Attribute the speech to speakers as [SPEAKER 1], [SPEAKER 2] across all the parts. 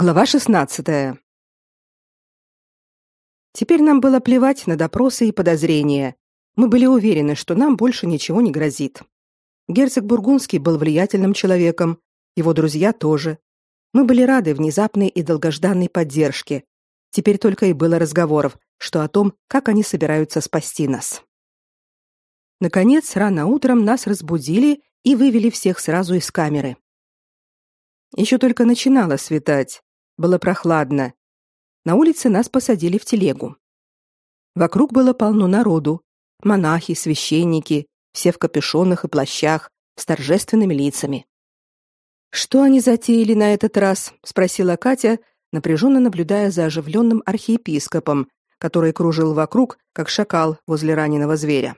[SPEAKER 1] Глава 16. Теперь нам было плевать на допросы и подозрения. Мы были уверены, что нам больше ничего не грозит. Герцог Бургундский был влиятельным человеком, его друзья тоже. Мы были рады внезапной и долгожданной поддержке. Теперь только и было разговоров, что о том, как они собираются спасти нас. Наконец, рано утром нас разбудили и вывели всех сразу из камеры. Еще только начинало светать. Было прохладно. На улице нас посадили в телегу. Вокруг было полно народу. Монахи, священники, все в капюшонах и плащах, с торжественными лицами. «Что они затеяли на этот раз?» — спросила Катя, напряженно наблюдая за оживленным архиепископом, который кружил вокруг, как шакал возле раненого зверя.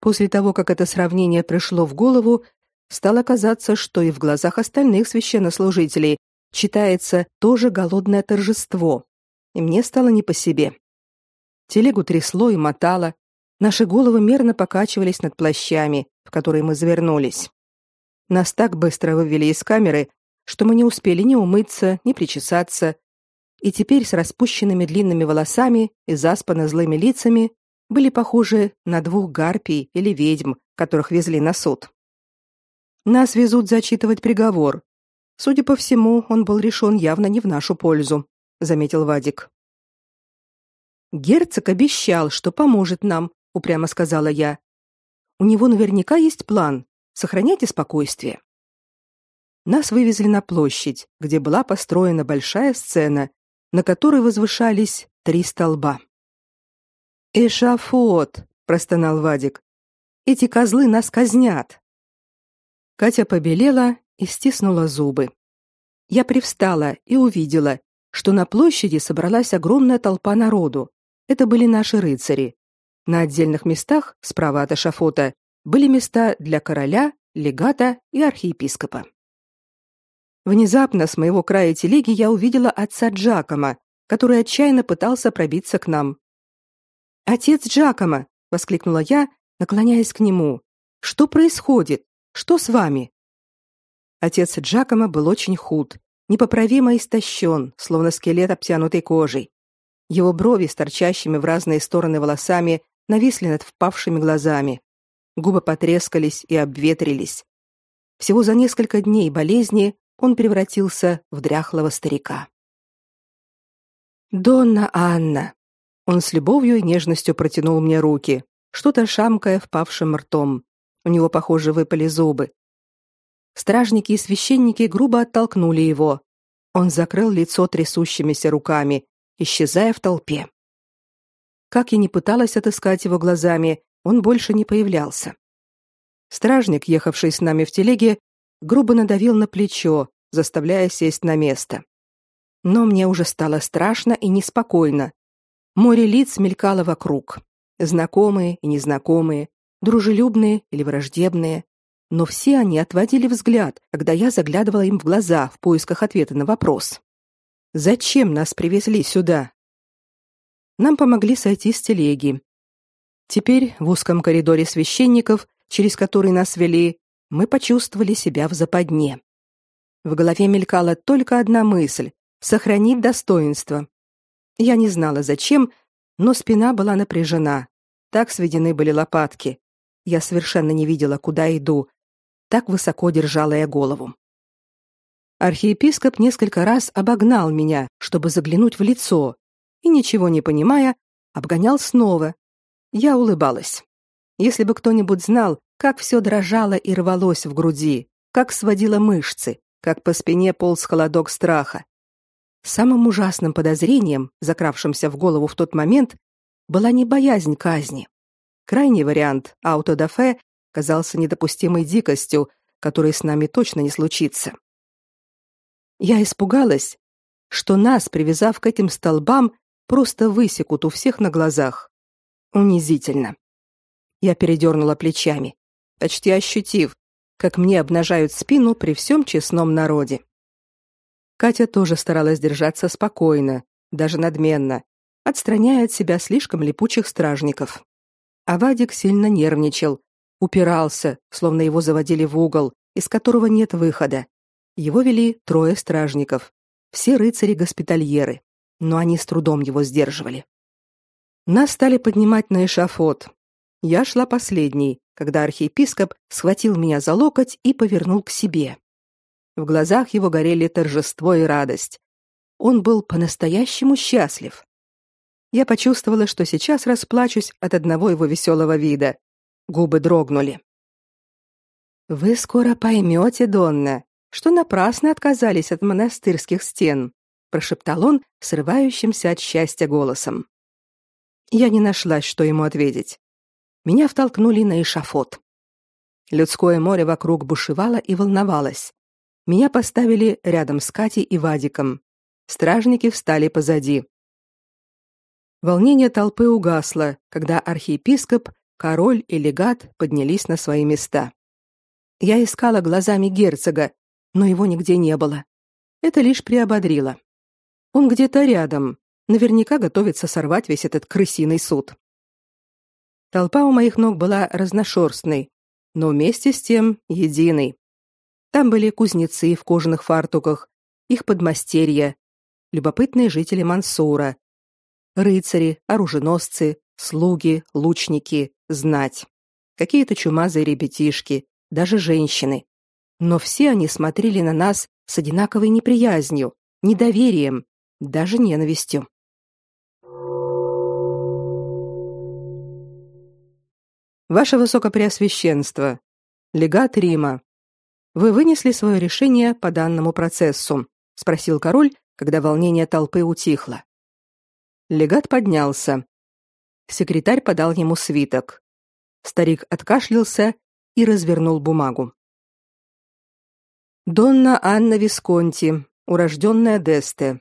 [SPEAKER 1] После того, как это сравнение пришло в голову, стало казаться, что и в глазах остальных священнослужителей читается тоже голодное торжество, и мне стало не по себе. Телегу трясло и мотало, наши головы мерно покачивались над плащами, в которые мы завернулись. Нас так быстро вывели из камеры, что мы не успели ни умыться, ни причесаться, и теперь с распущенными длинными волосами и заспанно злыми лицами были похожи на двух гарпий или ведьм, которых везли на суд. Нас везут зачитывать приговор. Судя по всему, он был решен явно не в нашу пользу, заметил Вадик. Герцог обещал, что поможет нам, упрямо сказала я. У него наверняка есть план. Сохраняйте спокойствие. Нас вывезли на площадь, где была построена большая сцена, на которой возвышались три столба. Эшафот, простонал Вадик. Эти козлы нас казнят. Катя побелела и стиснула зубы. Я привстала и увидела, что на площади собралась огромная толпа народу. Это были наши рыцари. На отдельных местах, справа от эшафота, были места для короля, легата и архиепископа. Внезапно с моего края телеги я увидела отца Джакома, который отчаянно пытался пробиться к нам. «Отец Джакома!» — воскликнула я, наклоняясь к нему. «Что происходит? Что с вами? Отец Джакома был очень худ, непоправимо истощен, словно скелет обтянутый кожей. Его брови с торчащими в разные стороны волосами нависли над впавшими глазами. Губы потрескались и обветрились. Всего за несколько дней болезни он превратился в дряхлого старика. Донна Анна. Он с любовью и нежностью протянул мне руки, что-то шамкая впавшим ртом. У него, похоже, выпали зубы. Стражники и священники грубо оттолкнули его. Он закрыл лицо трясущимися руками, исчезая в толпе. Как я ни пыталась отыскать его глазами, он больше не появлялся. Стражник, ехавший с нами в телеге, грубо надавил на плечо, заставляя сесть на место. Но мне уже стало страшно и неспокойно. Море лиц мелькало вокруг. Знакомые и незнакомые, дружелюбные или враждебные, но все они отводили взгляд, когда я заглядывала им в глаза в поисках ответа на вопрос. Зачем нас привезли сюда? Нам помогли сойти с телеги. Теперь в узком коридоре священников, через который нас вели, мы почувствовали себя в западне. В голове мелькала только одна мысль сохранить достоинство. Я не знала зачем, но спина была напряжена. Так сведены были лопатки. Я совершенно не видела, куда иду. Так высоко держала я голову. Архиепископ несколько раз обогнал меня, чтобы заглянуть в лицо, и ничего не понимая, обгонял снова. Я улыбалась. Если бы кто-нибудь знал, как все дрожало и рвалось в груди, как сводило мышцы, как по спине полз холодок страха. Самым ужасным подозрением, закравшимся в голову в тот момент, была не боязнь казни, Крайний вариант аутодафе казался недопустимой дикостью, которой с нами точно не случится. Я испугалась, что нас, привязав к этим столбам, просто высекут у всех на глазах. Унизительно. Я передернула плечами, почти ощутив, как мне обнажают спину при всем честном народе. Катя тоже старалась держаться спокойно, даже надменно, отстраняя от себя слишком липучих стражников. А Вадик сильно нервничал, упирался, словно его заводили в угол, из которого нет выхода. Его вели трое стражников. все рыцари-госпитальеры, но они с трудом его сдерживали. Нас стали поднимать на эшафот. Я шла последней, когда архиепископ схватил меня за локоть и повернул к себе. В глазах его горели торжество и радость. Он был по-настоящему счастлив. Я почувствовала, что сейчас расплачусь от одного его веселого вида. Губы дрогнули. Вы скоро поймете, Донна, что напрасно отказались от монастырских стен, прошептал он срывающимся от счастья голосом. Я не нашлась, что ему ответить. Меня втолкнули на эшафот. Людское море вокруг бушевало и волновалось. Меня поставили рядом с Катей и Вадиком. Стражники встали позади. Волнение толпы угасло, когда архиепископ, король и легат поднялись на свои места. Я искала глазами герцога, но его нигде не было. Это лишь приободрило. Он где-то рядом, наверняка готовится сорвать весь этот крысиный суд. Толпа у моих ног была разношерстной, но вместе с тем единой. Там были кузнецы в кожаных фартуках, их подмастерья, любопытные жители Мансура, рыцари, оруженосцы, слуги, лучники, знать, какие-то чумазые ребятишки, даже женщины. Но все они смотрели на нас с одинаковой неприязнью, недоверием, даже ненавистью. Ваше высокопреосвященство, легат Рима, вы вынесли свое решение по данному процессу, спросил король, когда волнение толпы утихло. Легат поднялся. Секретарь подал ему свиток. Старик откашлялся и развернул бумагу. Донна Анна Висконти, урожденная Десте.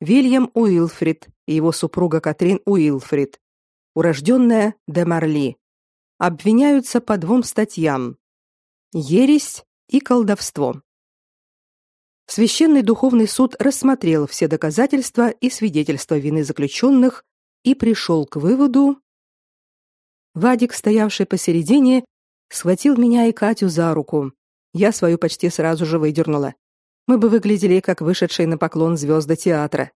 [SPEAKER 1] Вильям Уилфрид и его супруга Катрин Уилфрид, урожденная де Марли, обвиняются по двум статьям: ересь и колдовство. Священный духовный суд рассмотрел все доказательства и свидетельства вины заключенных и пришел к выводу. Вадик, стоявший посередине, схватил меня и Катю за руку. Я свою почти сразу же выдернула. Мы бы выглядели как вышедшие на поклон звезды театра.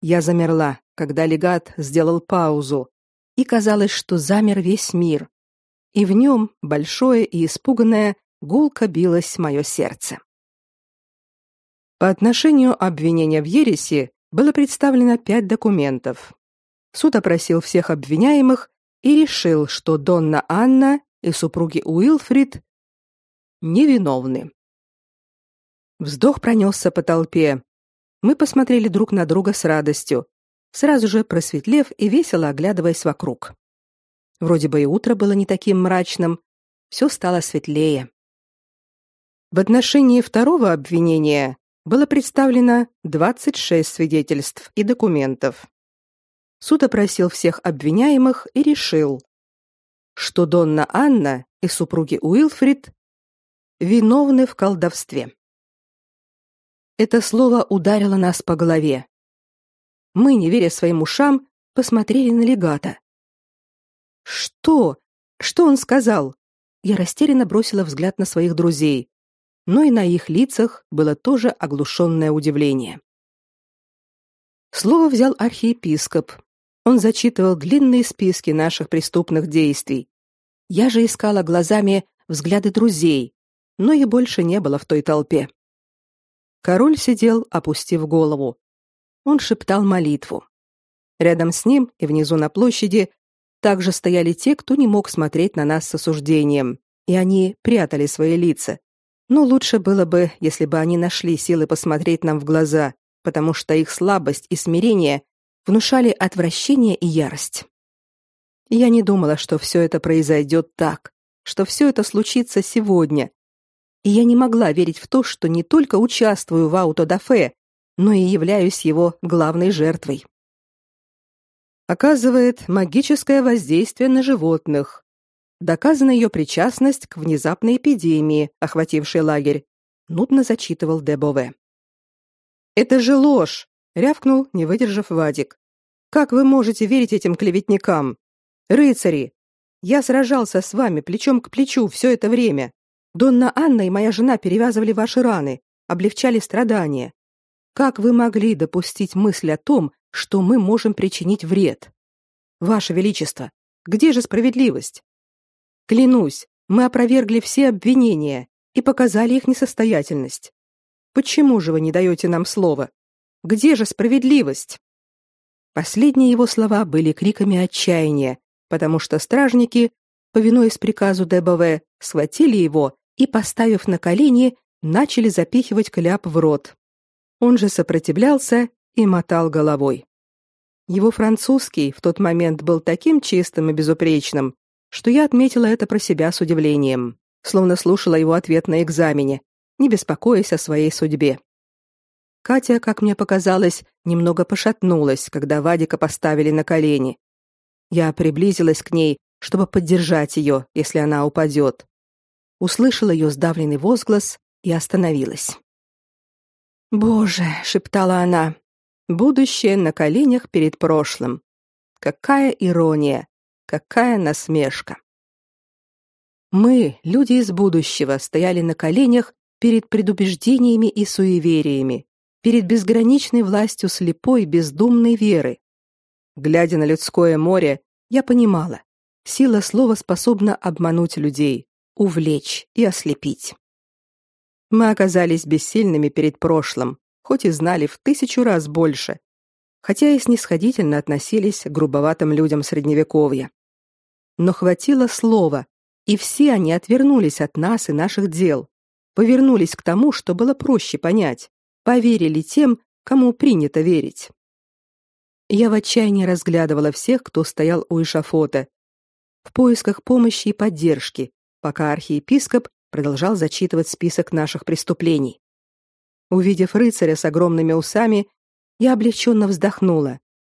[SPEAKER 1] Я замерла, когда легат сделал паузу, и казалось, что замер весь мир. И в нем, большое и испуганное, гулко билось мое сердце. По отношению обвинения в ереси было представлено пять документов. Суд опросил всех обвиняемых и решил, что Донна Анна и супруги Уилфрид невиновны. Вздох пронесся по толпе. Мы посмотрели друг на друга с радостью, сразу же просветлев и весело оглядываясь вокруг. Вроде бы и утро было не таким мрачным, все стало светлее. В отношении второго обвинения было представлено 26 свидетельств и документов. Суд опросил всех обвиняемых и решил, что Донна Анна и супруги Уилфрид виновны в колдовстве. Это слово ударило нас по голове. Мы, не веря своим ушам, посмотрели на легата. Что? Что он сказал? Я растерянно бросила взгляд на своих друзей, но и на их лицах было тоже оглушенное удивление. Слово взял архиепископ. Он зачитывал длинные списки наших преступных действий. Я же искала глазами взгляды друзей, но их больше не было в той толпе. Король сидел, опустив голову. Он шептал молитву. Рядом с ним и внизу на площади также стояли те, кто не мог смотреть на нас с осуждением, и они прятали свои лица. Но лучше было бы, если бы они нашли силы посмотреть нам в глаза, потому что их слабость и смирение внушали отвращение и ярость. Я не думала, что все это произойдет так, что все это случится сегодня, и я не могла верить в то, что не только участвую в аутодафе, но и являюсь его главной жертвой. Оказывает магическое воздействие на животных. Доказана ее причастность к внезапной эпидемии, охватившей лагерь. Нудно зачитывал Дебове. Это же ложь, рявкнул, не выдержав Вадик. Как вы можете верить этим клеветникам? Рыцари, я сражался с вами плечом к плечу все это время. Донна Анна и моя жена перевязывали ваши раны, облегчали страдания. Как вы могли допустить мысль о том, что мы можем причинить вред? Ваше величество, где же справедливость? Клянусь, мы опровергли все обвинения и показали их несостоятельность. Почему же вы не даете нам слова? Где же справедливость? Последние его слова были криками отчаяния, потому что стражники, повинуясь приказу ДБВ, схватили его и, поставив на колени, начали запихивать кляп в рот. Он же сопротивлялся и мотал головой. Его французский в тот момент был таким чистым и безупречным, что я отметила это про себя с удивлением, словно слушала его ответ на экзамене, не беспокоясь о своей судьбе. Катя, как мне показалось, немного пошатнулась, когда Вадика поставили на колени. Я приблизилась к ней, чтобы поддержать ее, если она упадет. Услышала ее сдавленный возглас и остановилась. «Боже!» — шептала она. «Будущее на коленях перед прошлым. Какая ирония! Какая насмешка!» Мы, люди из будущего, стояли на коленях перед предубеждениями и суевериями, перед безграничной властью слепой бездумной веры. Глядя на людское море, я понимала, сила слова способна обмануть людей, увлечь и ослепить. Мы оказались бессильными перед прошлым, хоть и знали в тысячу раз больше, хотя и снисходительно относились к грубоватым людям средневековья. Но хватило слова, и все они отвернулись от нас и наших дел, повернулись к тому, что было проще понять, поверили тем, кому принято верить. Я в отчаянии разглядывала всех, кто стоял у эшафота, в поисках помощи и поддержки, пока архиепископ продолжал зачитывать список наших преступлений. Увидев рыцаря с огромными усами, я облегченно вздохнула.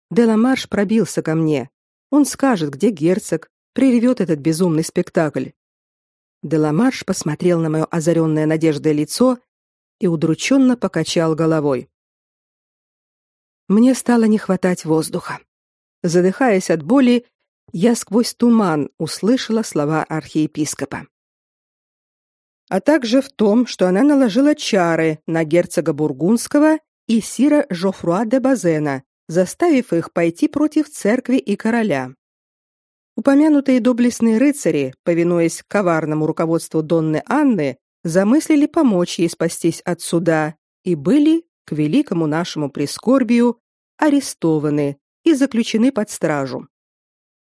[SPEAKER 1] Деламарш пробился ко мне. Он скажет, где герцог, прервет этот безумный спектакль. Деламарш посмотрел на мое озаренное надеждой лицо и удрученно покачал головой. Мне стало не хватать воздуха. Задыхаясь от боли, я сквозь туман услышала слова архиепископа. А также в том, что она наложила чары на герцога Бургундского и сира Жофруа де Базена, заставив их пойти против церкви и короля. Упомянутые доблестные рыцари, повинуясь коварному руководству Донны Анны, замыслили помочь ей спастись от суда и были, к великому нашему прискорбию, арестованы и заключены под стражу.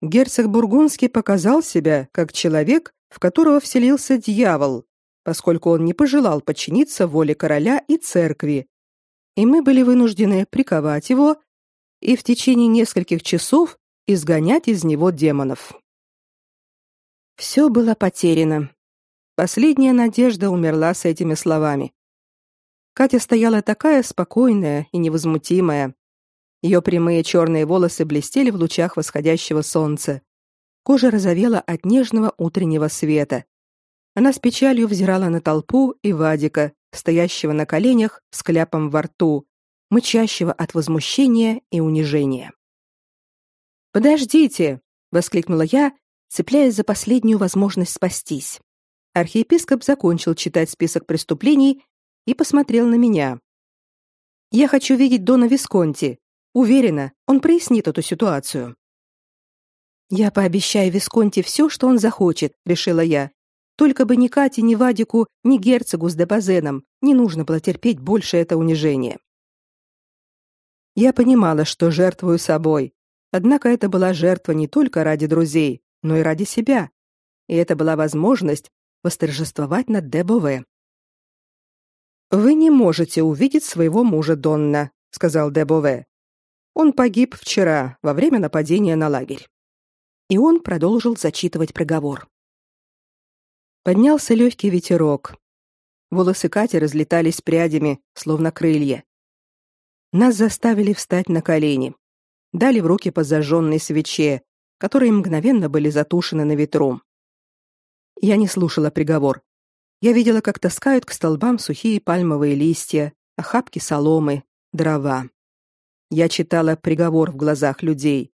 [SPEAKER 1] Герцог Бургундский показал себя как человек, в которого вселился дьявол, поскольку он не пожелал подчиниться воле короля и церкви. И мы были вынуждены приковать его и в течение нескольких часов изгонять из него демонов. Все было потеряно. Последняя надежда умерла с этими словами. Катя стояла такая спокойная и невозмутимая. Ее прямые черные волосы блестели в лучах восходящего солнца. Кожа розовела от нежного утреннего света. Она с печалью взирала на толпу и Вадика, стоящего на коленях с кляпом во рту, мычащего от возмущения и унижения. Подождите, воскликнула я, цепляясь за последнюю возможность спастись. Архиепископ закончил читать список преступлений и посмотрел на меня. Я хочу видеть дона Висконти. Уверена, он прояснит эту ситуацию. Я пообещаю Висконти все, что он захочет, решила я. Только бы ни Кате, ни Вадику, ни герцогу с Дебазеном не нужно было терпеть больше это унижение. Я понимала, что жертвую собой, Однако это была жертва не только ради друзей, но и ради себя. И это была возможность восторжествовать над Дебове. Вы не можете увидеть своего мужа Донна, сказал Дебове. Он погиб вчера во время нападения на лагерь. И он продолжил зачитывать приговор. Поднялся легкий ветерок. Волосы Кати разлетались прядями, словно крылья. Нас заставили встать на колени дали в руки по зажженной свече, которые мгновенно были затушены на ветру. Я не слушала приговор. Я видела, как таскают к столбам сухие пальмовые листья, охапки соломы, дрова. Я читала приговор в глазах людей.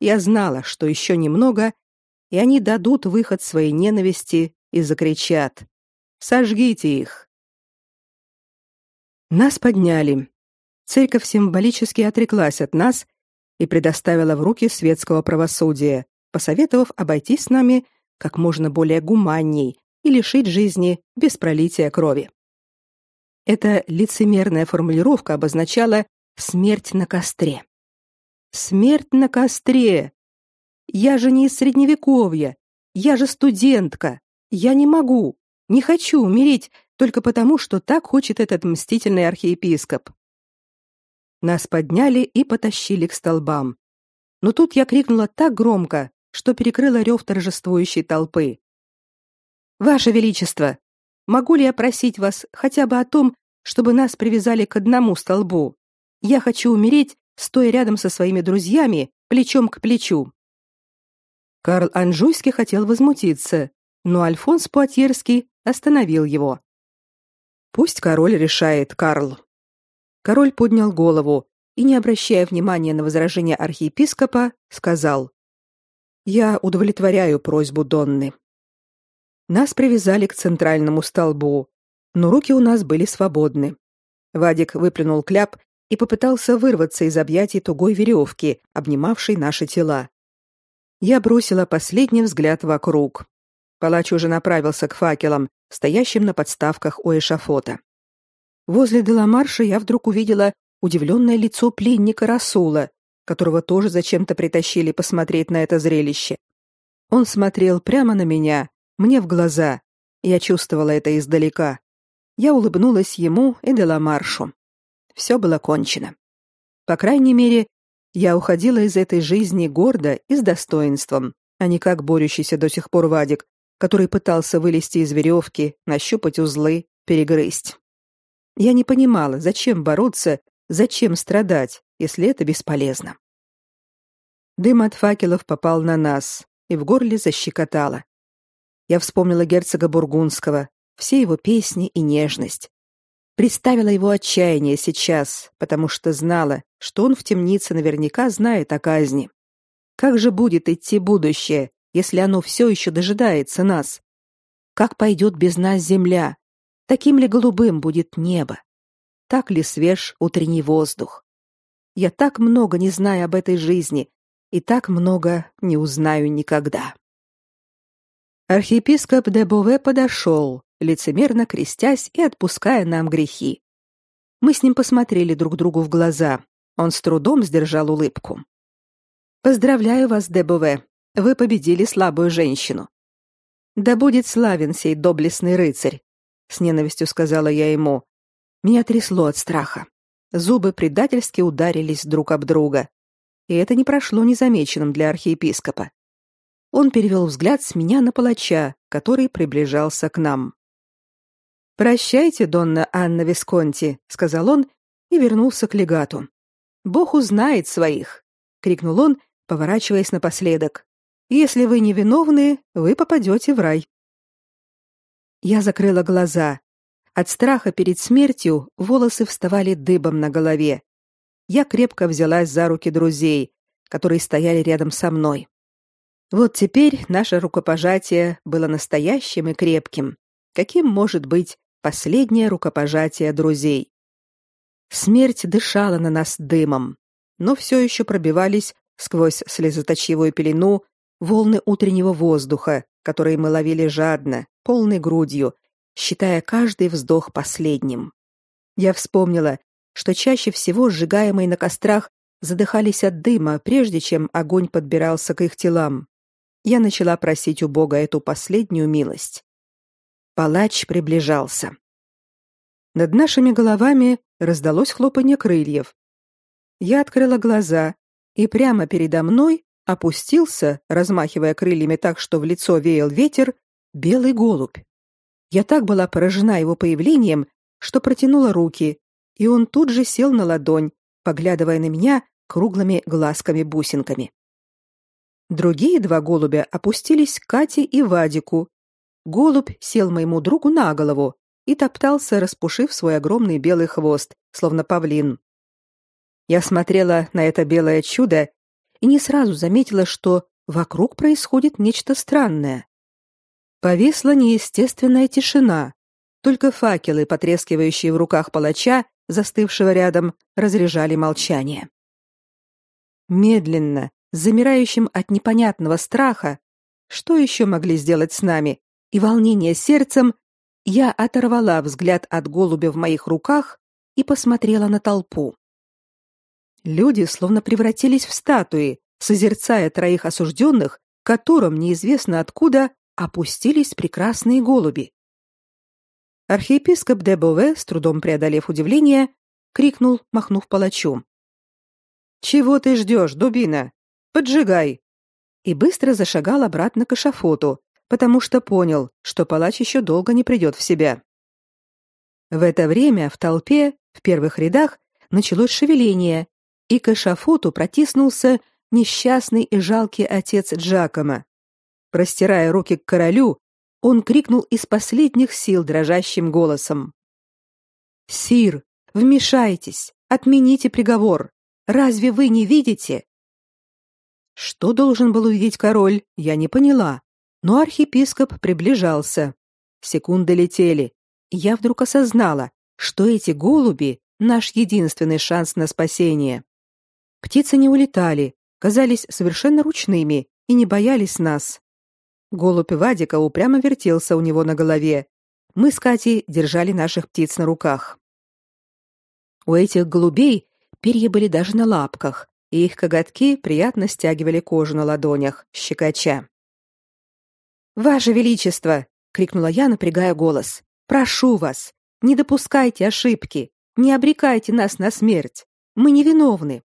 [SPEAKER 1] Я знала, что еще немного, и они дадут выход своей ненависти и закричат: "Сожгите их!" Нас подняли. церковь символически отреклась от нас и предоставила в руки светского правосудия, посоветовав обойтись с нами как можно более гуманней и лишить жизни без пролития крови. Эта лицемерная формулировка обозначала смерть на костре. Смерть на костре. Я же не из средневековья. Я же студентка. Я не могу, не хочу умереть только потому, что так хочет этот мстительный архиепископ. Нас подняли и потащили к столбам. Но тут я крикнула так громко, что перекрыла рев торжествующей толпы. Ваше величество, могу ли я просить вас хотя бы о том, чтобы нас привязали к одному столбу? Я хочу умереть, стоя рядом со своими друзьями, плечом к плечу. Карл Анжуйский хотел возмутиться, но Альфонс Пуатьерский остановил его. Пусть король решает, Карл. Король поднял голову и, не обращая внимания на возражения архиепископа, сказал: "Я удовлетворяю просьбу Донны". Нас привязали к центральному столбу, но руки у нас были свободны. Вадик выплюнул кляп и попытался вырваться из объятий тугой веревки, обнимавшей наши тела. Я бросила последний взгляд вокруг. Палач уже направился к факелам, стоящим на подставках у эшафота. Возле Деламарша я вдруг увидела удивленное лицо пленника Расула, которого тоже зачем-то притащили посмотреть на это зрелище. Он смотрел прямо на меня, мне в глаза. Я чувствовала это издалека. Я улыбнулась ему и Деламаршу. Все было кончено. По крайней мере, я уходила из этой жизни гордо и с достоинством, а не как борющийся до сих пор Вадик, который пытался вылезти из веревки, нащупать узлы, перегрызть. Я не понимала, зачем бороться, зачем страдать, если это бесполезно. Дым от факелов попал на нас, и в горле защекотало. Я вспомнила герцога Бургундского, все его песни и нежность. Представила его отчаяние сейчас, потому что знала, что он в темнице наверняка знает о казни. Как же будет идти будущее, если оно все еще дожидается нас? Как пойдет без нас земля? Таким ли голубым будет небо? Так ли свеж утренний воздух? Я так много не знаю об этой жизни и так много не узнаю никогда. Архиепископ де Бове подошел, лицемерно крестясь и отпуская нам грехи. Мы с ним посмотрели друг другу в глаза. Он с трудом сдержал улыбку. Поздравляю вас, де Бове. Вы победили слабую женщину. Да будет славен сей доблестный рыцарь, с ненавистью сказала я ему. Меня трясло от страха. Зубы предательски ударились друг об друга. И это не прошло незамеченным для архиепископа. Он перевел взгляд с меня на палача, который приближался к нам. Прощайте, донна Анна Висконти, сказал он и вернулся к легату. Бог узнает своих, крикнул он, поворачиваясь напоследок. Если вы не виновны, вы попадете в рай. Я закрыла глаза. От страха перед смертью волосы вставали дыбом на голове. Я крепко взялась за руки друзей, которые стояли рядом со мной. Вот теперь наше рукопожатие было настоящим и крепким, каким может быть последнее рукопожатие друзей. Смерть дышала на нас дымом, но все еще пробивались сквозь слезоточивую пелену волны утреннего воздуха, которые мы ловили жадно, полной грудью, считая каждый вздох последним. Я вспомнила, что чаще всего сжигаемые на кострах задыхались от дыма, прежде чем огонь подбирался к их телам. Я начала просить у Бога эту последнюю милость. Палач приближался. Над нашими головами раздалось хлопанье крыльев. Я открыла глаза, и прямо передо мной опустился, размахивая крыльями так, что в лицо веял ветер, белый голубь. Я так была поражена его появлением, что протянула руки, и он тут же сел на ладонь, поглядывая на меня круглыми глазками-бусинками. Другие два голубя опустились к Кате и Вадику. Голубь сел моему другу на голову и топтался, распушив свой огромный белый хвост, словно павлин. Я смотрела на это белое чудо и не сразу заметила, что вокруг происходит нечто странное. Повисла неестественная тишина. Только факелы, потрескивающие в руках палача, застывшего рядом, разряжали молчание. Медленно, замирающим от непонятного страха, что еще могли сделать с нами, и волнения сердцем, я оторвала взгляд от голубя в моих руках и посмотрела на толпу. Люди словно превратились в статуи, созерцая троих осужденных, которым неизвестно откуда опустились прекрасные голуби. Архиепископ де Бове, с трудом преодолев удивление, крикнул, махнув палачу: "Чего ты ждешь, дубина? Поджигай!" И быстро зашагал обратно к эшафоту, потому что понял, что палач еще долго не придет в себя. В это время в толпе, в первых рядах, началось шевеление, и к эшафоту протиснулся несчастный и жалкий отец Джакома. Простирая руки к королю, он крикнул из последних сил дрожащим голосом: "Сир, вмешайтесь, отмените приговор. Разве вы не видите?" Что должен был увидеть король, я не поняла, но архиепископ приближался. Секунды летели, я вдруг осознала, что эти голуби наш единственный шанс на спасение. Птицы не улетали, казались совершенно ручными и не боялись нас. Голубь Вадика упрямо вертелся у него на голове. Мы с Катей держали наших птиц на руках. У этих голубей перья были даже на лапках, и их коготки приятно стягивали кожу на ладонях, щекоча. Ваше величество, крикнула я, напрягая голос. Прошу вас, не допускайте ошибки, не обрекайте нас на смерть. Мы невиновны.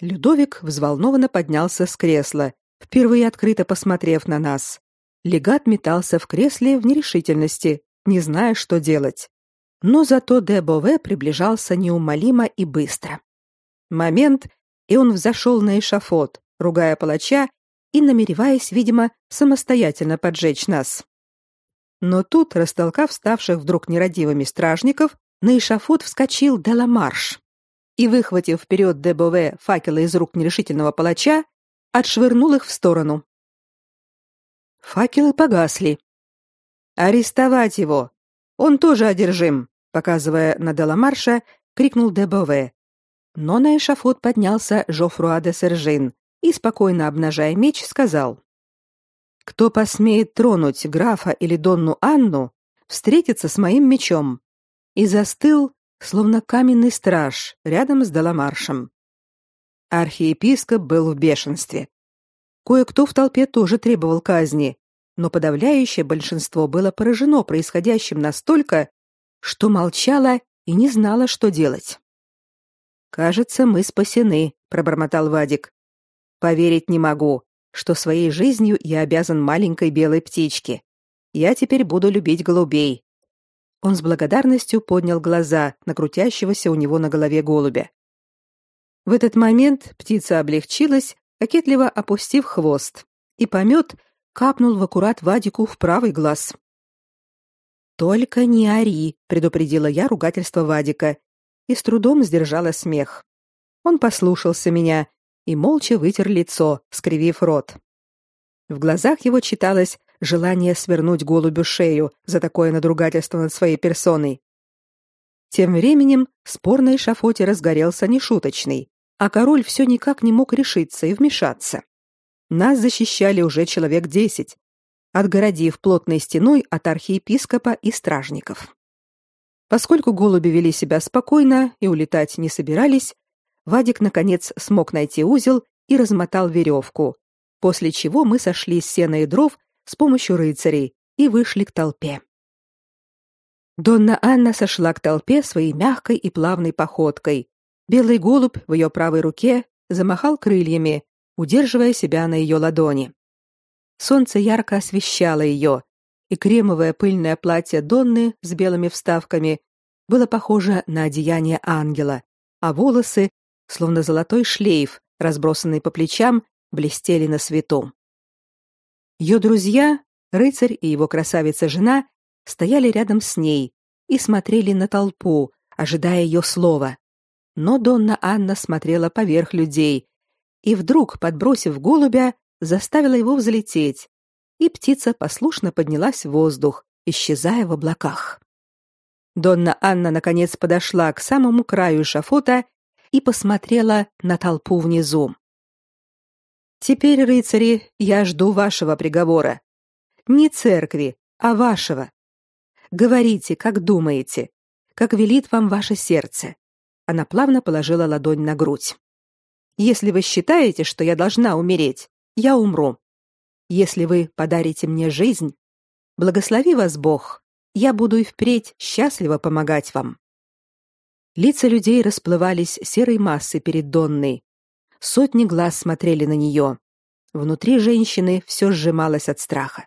[SPEAKER 1] Людовик взволнованно поднялся с кресла, впервые открыто посмотрев на нас. Легат метался в кресле в нерешительности, не зная, что делать. Но зато де Бове приближался неумолимо и быстро. Момент, и он взошел на эшафот, ругая палача и намереваясь, видимо, самостоятельно поджечь нас. Но тут, растолкав ставших вдруг нерадивыми стражников, на эшафот вскочил Деламарш и, выхватив вперед де Бове факелы из рук нерешительного палача, отшвырнул их в сторону. Факелы погасли. «Арестовать его! Он тоже одержим!» показывая на Деламарша, крикнул де Бове. Но на эшафот поднялся Жофруа де Сержин, и, спокойно обнажая меч, сказал: «Кто посмеет тронуть графа или Донну Анну, встретится с моим мечом». И застыл, словно каменный страж, рядом с Даламаршем. Архиепископ был в бешенстве. Кое-кто в толпе тоже требовал казни, но подавляющее большинство было поражено происходящим настолько, что молчало и не знало, что делать. Кажется, мы спасены, пробормотал Вадик. Поверить не могу, что своей жизнью я обязан маленькой белой птичке. Я теперь буду любить голубей. Он с благодарностью поднял глаза на крутящегося у него на голове голубя. В этот момент птица облегчилась, кокетливо опустив хвост, и помет капнул в аккурат Вадику в правый глаз. Только не ори, предупредила я ругательство Вадика и с трудом сдержала смех. Он послушался меня и молча вытер лицо, скривив рот. В глазах его читалось желание свернуть голубю шею за такое надругательство над своей персоной. Тем временем спор на эшафоте разгорелся нешуточный, а король все никак не мог решиться и вмешаться. Нас защищали уже человек десять, отгородив плотной стеной от архиепископа и стражников. Поскольку голуби вели себя спокойно и улетать не собирались, Вадик наконец смог найти узел и размотал веревку, после чего мы сошли с сена и дров с помощью рыцарей и вышли к толпе. Донна Анна сошла к толпе своей мягкой и плавной походкой. Белый голубь в ее правой руке замахал крыльями, удерживая себя на ее ладони. Солнце ярко освещало ее, и кремовое пыльное платье Донны с белыми вставками было похоже на одеяние ангела, а волосы словно золотой шлейф, разбросанный по плечам, блестели на свету. Ее друзья, рыцарь и его красавица-жена, стояли рядом с ней и смотрели на толпу, ожидая ее слова. Но Донна Анна смотрела поверх людей и вдруг, подбросив голубя, заставила его взлететь, и птица послушно поднялась в воздух, исчезая в облаках. Донна Анна наконец подошла к самому краю шафота и посмотрела на толпу внизу. Теперь, рыцари, я жду вашего приговора. Не церкви, а вашего. Говорите, как думаете, как велит вам ваше сердце. Она плавно положила ладонь на грудь. Если вы считаете, что я должна умереть, я умру. Если вы подарите мне жизнь, благослови вас Бог. Я буду и впредь счастливо помогать вам. Лица людей расплывались серой массой перед Донной. Сотни глаз смотрели на нее. Внутри женщины все сжималось от страха.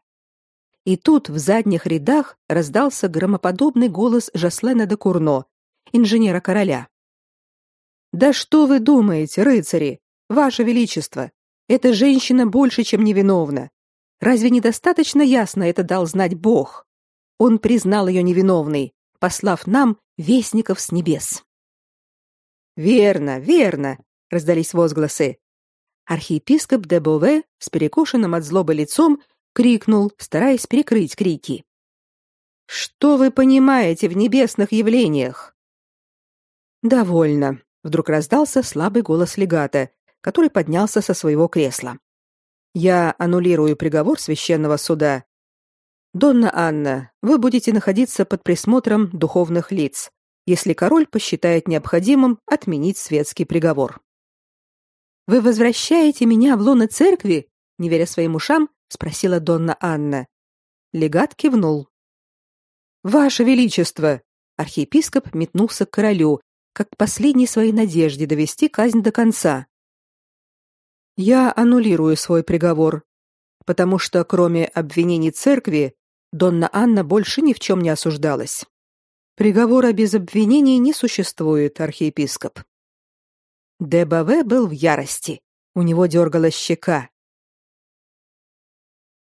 [SPEAKER 1] И тут в задних рядах раздался громоподобный голос Жаслена де Курно, инженера короля. Да что вы думаете, рыцари? Ваше величество, эта женщина больше, чем невиновна. Разве недостаточно ясно это дал знать Бог? Он признал ее невиновной, послав нам вестников с небес. Верно, верно, раздались возгласы. Архиепископ де Бове с перекошенным от злобы лицом крикнул, стараясь перекрыть крики. Что вы понимаете в небесных явлениях? Довольно, вдруг раздался слабый голос легата, который поднялся со своего кресла. Я аннулирую приговор священного суда. Донна Анна, вы будете находиться под присмотром духовных лиц, если король посчитает необходимым отменить светский приговор. Вы возвращаете меня в лоно церкви? Не веря своим ушам, спросила Донна Анна. Легат кивнул. Ваше величество, архиепископ метнулся к королю, как к последней своей надежде довести казнь до конца. Я аннулирую свой приговор, потому что кроме обвинений церкви Донна Анна больше ни в чем не осуждалась. Приговора без обвинений не существует, архиепископ. Дебаве был в ярости. У него дергалась щека.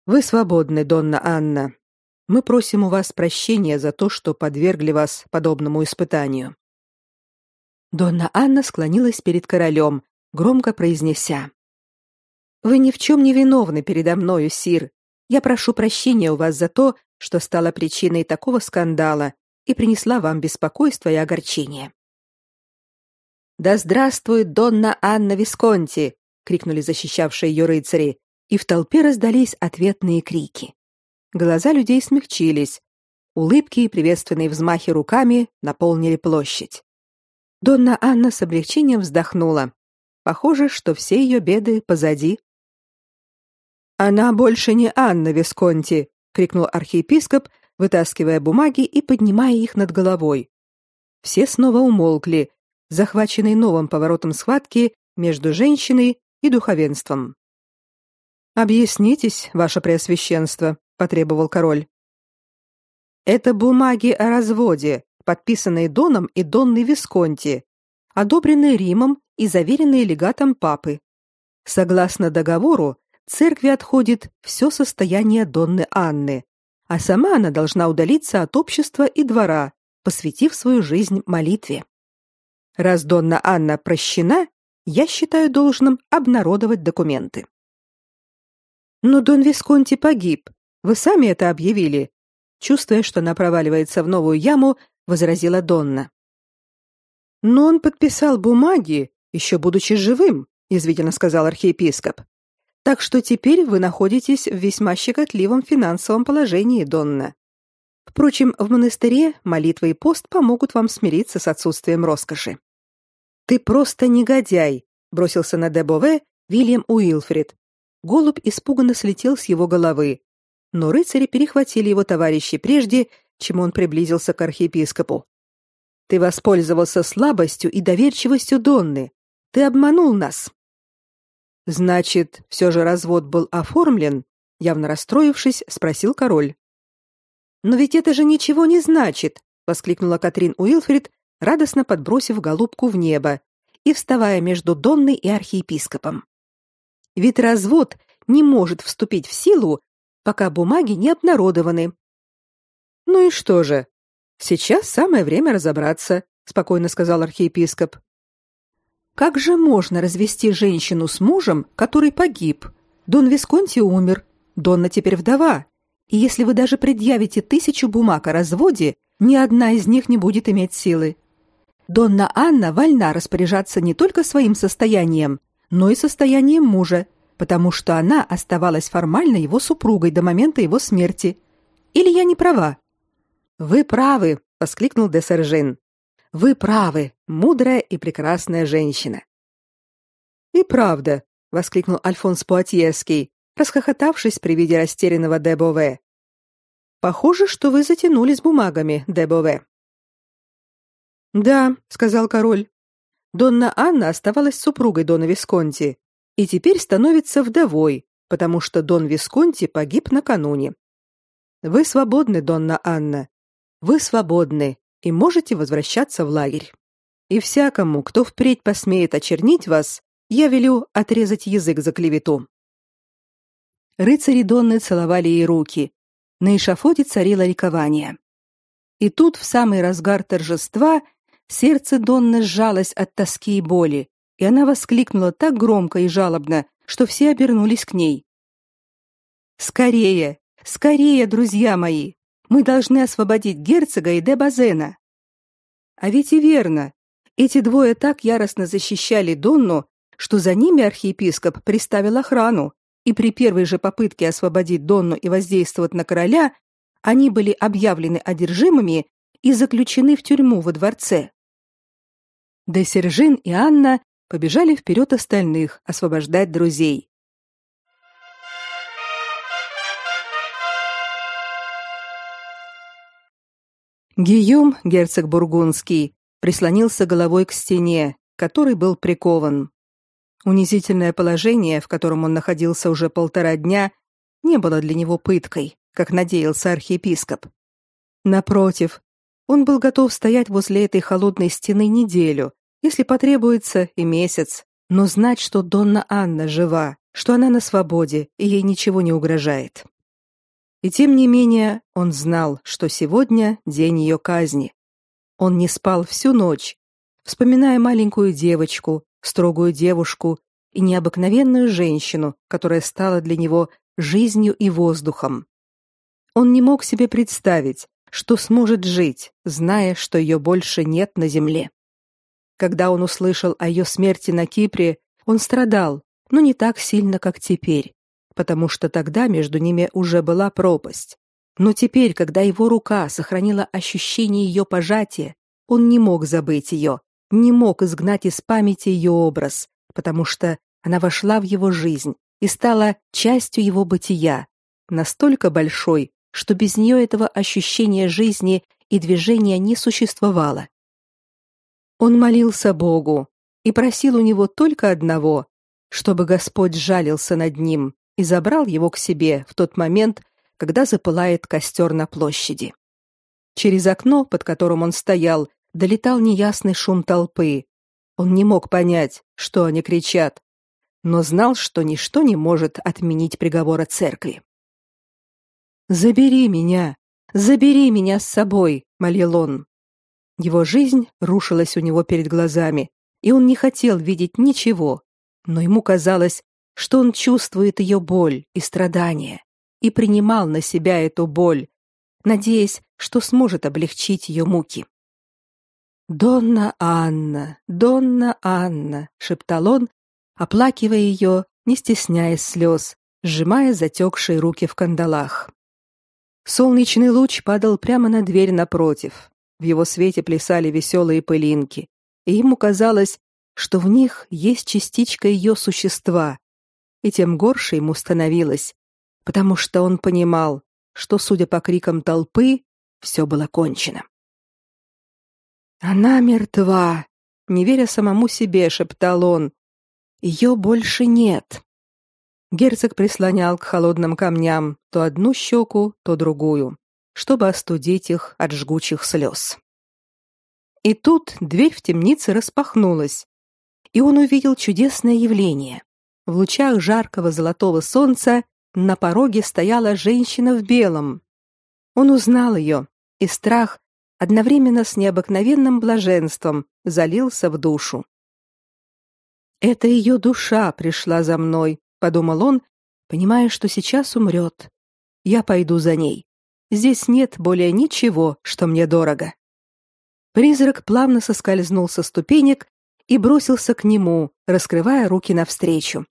[SPEAKER 1] Вы свободны, Донна Анна. Мы просим у вас прощения за то, что подвергли вас подобному испытанию. Донна Анна склонилась перед королем, громко произнеся: Вы ни в чем не виновны передо мною, сир. Я прошу прощения у вас за то, что стала причиной такого скандала и принесла вам беспокойство и огорчение. Да здравствует Донна Анна Висконти, крикнули защищавшие ее рыцари, и в толпе раздались ответные крики. Глаза людей смягчились, улыбки и приветственные взмахи руками наполнили площадь. Донна Анна с облегчением вздохнула. Похоже, что все ее беды позади. Она больше не Анна Висконти, крикнул архиепископ, вытаскивая бумаги и поднимая их над головой. Все снова умолкли, захваченный новым поворотом схватки между женщиной и духовенством. Объяснитесь, ваше преосвященство, потребовал король. Это бумаги о разводе, подписанные Доном и Донной Висконти, одобренные Римом и заверенные легатом папы. Согласно договору, церкви отходит все состояние Донны Анны, а сама она должна удалиться от общества и двора, посвятив свою жизнь молитве. Раз Донна Анна прощена, я считаю должным обнародовать документы. Но Дон Висконти погиб. Вы сами это объявили. Чувствуя, что она проваливается в новую яму, возразила Донна. Но он подписал бумаги, еще будучи живым, извитильно сказал архиепископ. Так что теперь вы находитесь в весьма щекотливом финансовом положении, Донна. Впрочем, в монастыре молитва и пост помогут вам смириться с отсутствием роскоши. Ты просто негодяй, бросился на Дебове Вильям Уилфрид. Голубь испуганно слетел с его головы, но рыцари перехватили его товарищи прежде, чем он приблизился к архиепископу. Ты воспользовался слабостью и доверчивостью Донны. Ты обманул нас. Значит, все же развод был оформлен, явно расстроившись, спросил король. Но ведь это же ничего не значит, воскликнула Катрин Уилфрид, радостно подбросив голубку в небо и вставая между Донной и архиепископом. Ведь развод не может вступить в силу, пока бумаги не обнародованы. Ну и что же? Сейчас самое время разобраться, спокойно сказал архиепископ. Как же можно развести женщину с мужем, который погиб? Дон Висконти умер, Донна теперь вдова, И если вы даже предъявите тысячу бумаг о разводе, ни одна из них не будет иметь силы. Донна Анна вольна распоряжаться не только своим состоянием, но и состоянием мужа, потому что она оставалась формально его супругой до момента его смерти. Или я не права? Вы правы, воскликнул де Сержин. Вы правы, мудрая и прекрасная женщина. И правда, воскликнул Альфонс Пуатьевский, расхохотавшись при виде растерянного Дебове. Похоже, что вы затянули с бумагами, Дебове. Да, сказал король. Донна Анна оставалась супругой дона Висконти и теперь становится вдовой, потому что дон Висконти погиб накануне. Вы свободны, Донна Анна. Вы свободны и можете возвращаться в лагерь. И всякому, кто впредь посмеет очернить вас, я велю отрезать язык за клевету. Рыцари Донны целовали ей руки. На эшафоте царило ликование. И тут, в самый разгар торжества, сердце Донны сжалось от тоски и боли, и она воскликнула так громко и жалобно, что все обернулись к ней. «Скорее! Скорее, друзья мои! Мы должны освободить герцога и де Базена!» А ведь и верно. Эти двое так яростно защищали Донну, что за ними архиепископ приставил охрану, и при первой же попытке освободить Донну и воздействовать на короля, они были объявлены одержимыми и заключены в тюрьму во дворце. Де Сержин и Анна побежали вперед остальных освобождать друзей. Гийом, герцог бургундский, прислонился головой к стене, которой был прикован. Унизительное положение, в котором он находился уже полтора дня, не было для него пыткой, как надеялся архиепископ. Напротив, он был готов стоять возле этой холодной стены неделю, если потребуется и месяц, но знать, что Донна Анна жива, что она на свободе и ей ничего не угрожает. И тем не менее, он знал, что сегодня день ее казни. Он не спал всю ночь, вспоминая маленькую девочку, строгую девушку и необыкновенную женщину, которая стала для него жизнью и воздухом. Он не мог себе представить, что сможет жить, зная, что ее больше нет на земле. Когда он услышал о ее смерти на Кипре, он страдал, но не так сильно, как теперь, потому что тогда между ними уже была пропасть. Но теперь, когда его рука сохранила ощущение ее пожатия, он не мог забыть ее, не мог изгнать из памяти ее образ, потому что она вошла в его жизнь и стала частью его бытия, настолько большой, что без нее этого ощущения жизни и движения не существовало. Он молился Богу и просил у него только одного, чтобы Господь жалился над ним и забрал его к себе в тот момент, когда запылает костер на площади. Через окно, под которым он стоял, долетал неясный шум толпы. Он не мог понять, что они кричат, но знал, что ничто не может отменить приговора церкви. «Забери меня! Забери меня с собой!» — молил он. Его жизнь рушилась у него перед глазами, и он не хотел видеть ничего, но ему казалось, что он чувствует ее боль и страдания, и принимал на себя эту боль, надеясь, что сможет облегчить ее муки. «Донна Анна, Донна Анна», — шептал он, оплакивая ее, не стесняясь слез, сжимая затекшие руки в кандалах. Солнечный луч падал прямо на дверь напротив. В его свете плясали веселые пылинки, и ему казалось, что в них есть частичка ее существа. И тем горше ему становилось, потому что он понимал, что, судя по крикам толпы, все было кончено. Она мертва, не веря самому себе, шептал он. Ее больше нет. Герцог прислонял к холодным камням то одну щеку, то другую, чтобы остудить их от жгучих слез. И тут дверь в темнице распахнулась, и он увидел чудесное явление. В лучах жаркого золотого солнца на пороге стояла женщина в белом. Он узнал ее, и страх одновременно с необыкновенным блаженством залился в душу. Это ее душа пришла за мной, подумал он, понимая, что сейчас умрет. я пойду за ней. Здесь нет более ничего, что мне дорого. Призрак плавно соскользнул со ступенек и бросился к нему, раскрывая руки навстречу.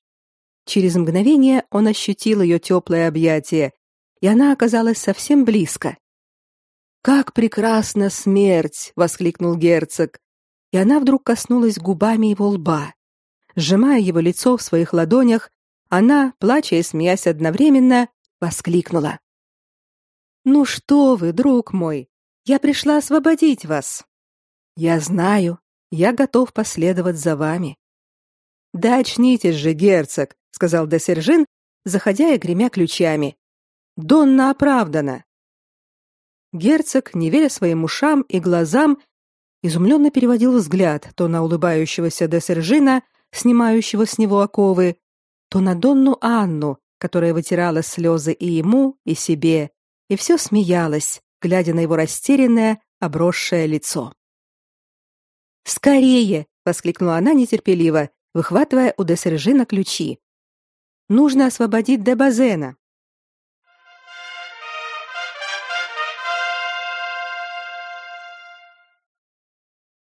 [SPEAKER 1] Через мгновение он ощутил ее теплое объятие, и она оказалась совсем близко. «Как прекрасна смерть!» — воскликнул герцог, и она вдруг коснулась губами его лба. Сжимая его лицо в своих ладонях, она, плача и смеясь одновременно, воскликнула. «Ну что вы, друг мой, я пришла освободить вас!» «Я знаю, я готов последовать за вами». «Да очнитесь же, герцог», — сказал де Сержин, заходя и гремя ключами. «Донна оправдана». Герцог, не веря своим ушам и глазам, изумленно переводил взгляд то на улыбающегося де Сержина, снимающего с него оковы, то на Донну Анну, которая вытирала слезы и ему, и себе, и все смеялась, глядя на его растерянное, обросшее лицо. «Скорее!» — воскликнула она нетерпеливо, выхватывая у де Сержина ключи. «Нужно освободить де Базена».